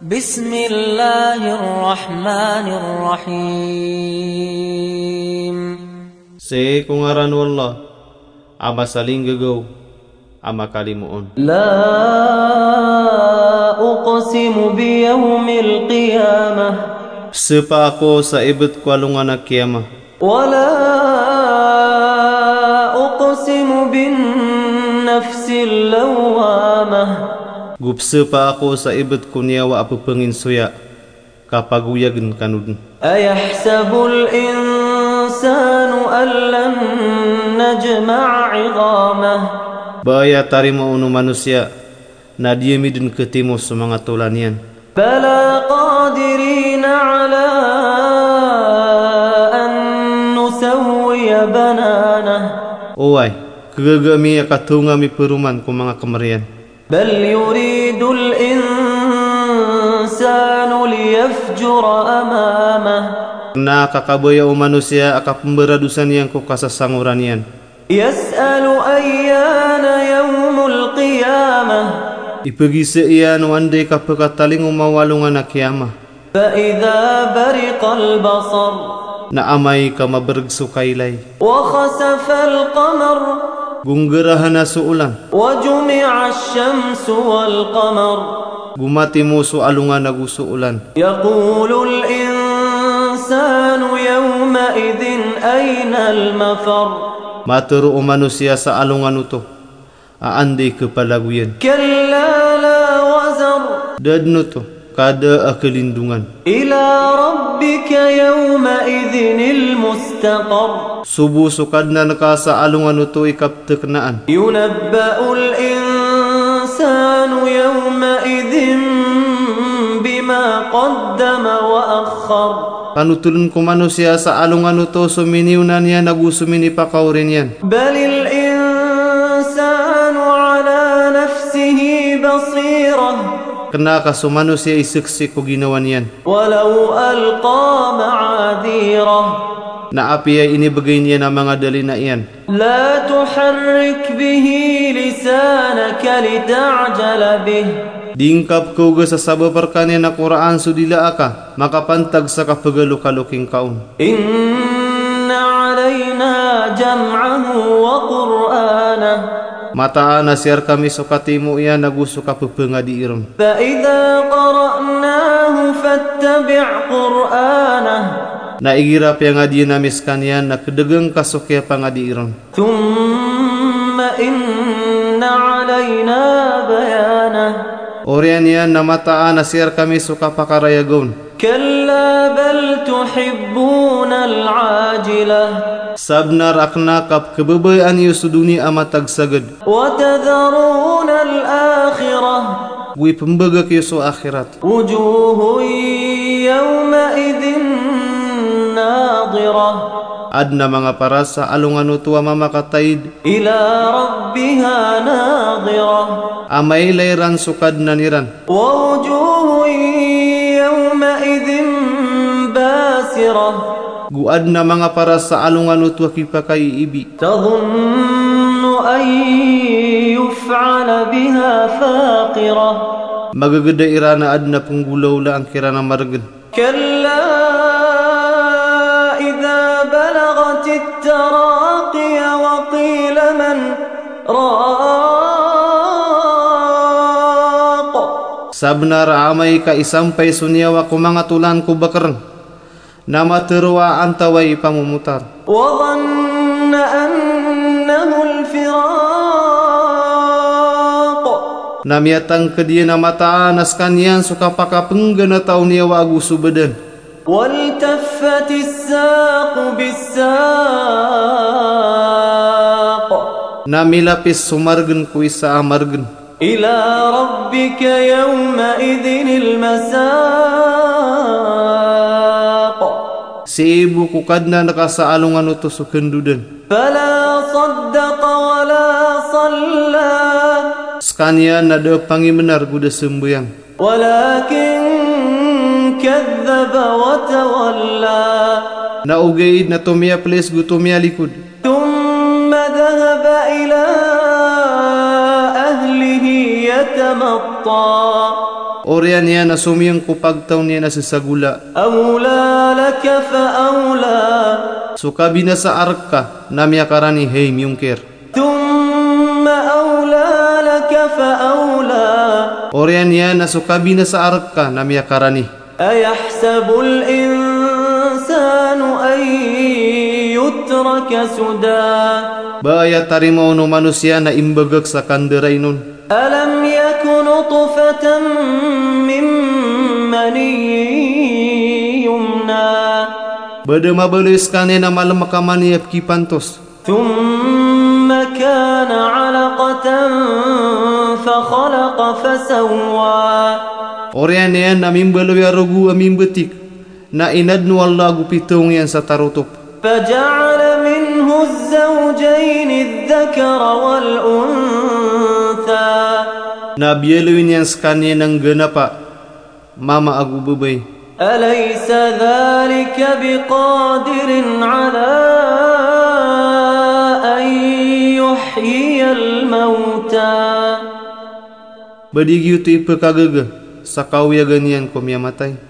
بسم الله الرحمن الرحيم Se kungaran wallah ama saling gagaw ama kalimuon لا أقسم بيوم القيامة Sepa ako sa ibet ko alungan na kiyama ولا أقسم بالنفس اللوامة Gupsa pa ako sa ibat pengin apapangin suya kapaguyagin kanun. Ayahsabul insanu allan najma'a igamah. Baya tarima unu manusia na diamidin ketimu semangat tulanian. Bala qadirin ala an nusawya bananah. Uwai, kegagami akatungami peruman ku mga kemerian. بل يريد الإنسان ليفجر أمامه Na kakabaya o manusia aka pemberadusan yang ko kasasanguranian يسأل أيان يوم القيامة Ipegi sa iyan wande kapakataling umawalungan na kiyama فإذا برق البصر na amay ka mabergsukaylay وخسف القمر Bunggerahana suulang Wajumi'a syamsu wal qamar Gumati musu alungan agu suulan Yaqulul insanu yawma idhin aynal mafar Maturu manusia saalungan utuh Aandi kepala guyan Kalla la wazar Dadnutuh kada kelindungan ila rabbika yawma idhin al mustaqab. Subu sukadna ka sa alungan utu ikap teknaan Yunabba'ul insanu yawma idhin bima qaddama wa akhkhar. Panutulun ku manusia sa alungan utu suminiunan ya nagu sumini pakaurin balil kena ka manusia isuk si ginawan yan walau alqa ma'adira na api ya ini begini na ang mga dalina yan la tuharrik bihi lisanaka lita'jala bih. Dingkap ko ga sa sabo perkane na Quran su dila aka makapantag sa kapagalo kaluking kaun Inna alaina jam'ahu wa qur'anahu mata nasiar kami sokatimu ia ya, nagu suka bebenga di irum fa idza qara'nahu fattabi' qur'anah na igira pengadi namiskanian ya, na kedegeng kasoke pangadi irum thumma inna alaina bayanah أوريانيا نمتا نسير كمي سكا فقر يقول كلا بل تحبون العاجلة سبنا رقنا قب كببي أن يسدوني أما تقسقد وتذرون الآخرة ويبنبغك يسو آخرات وجوه يومئذ ناظرة Adna mga parasa alungan utuwa mamakataid إلى ربها ناظرة Amay layran sukad na niran ووجوه يومئذ باسرة Guad na mga parasa alungan utuwa kipakay ibi تظن أن يفعل بها فاقرة Magagada irana adna penggulaw la ang kirana maragad كلا التراقي وقيل من راق Sabnar amay ka isampay sunyawa ko mga tulan ko bakarang na materwa antaway pamumutar. وظن أنه الفراق Namiyatang kadiya na mataanas kanyan suka pakapenggan na taon niya wagu subadan. والتفت الساق بالساق Namilapis sumargan ko isa amargan. إلى ربك يومئذ المساق Si ibu ko kadna nakasaalungan uto sa kendudan. فلا صدق ولا صلى Skanya na da pangimenar guda sembuyang. ولكن كذب وتولى. نأوغيد نتوميا بليس غوتوميا ليكود. ثم ذهب إلى أهله يتمطى. أوريا نيا نسوميا قباق تونيا نسيساقولا أولى لك فأولى. سوكا بنا سأركا نميا كراني هيم يونكير ثم أولى لك فأولى. أوريا نيا نسوكا بنا سأركا نميا كراني أيحسب الإنسان أن يترك سدى؟ بايا تريمون منسيانا إمبغك سكندرينون. ألم يكن طفة من مني يمنى؟ بدما بلسكاني نمال مكامان يبكي بانتوس. ثم كان علقة فخلق فسوى. Orian niya na mimbalo ya rugu amim betik. Na inad no Allah gupitong yan sa tarutop. فجعل منه الزوجين الذكر والأنثى Na biyeluin yan sa kanya ng ganapa. Mama agu babay. أليس ذلك بقادر على أن يحيي الموتى Badigi ito ipakagaga sa kawiyagan yan kumiyamatay.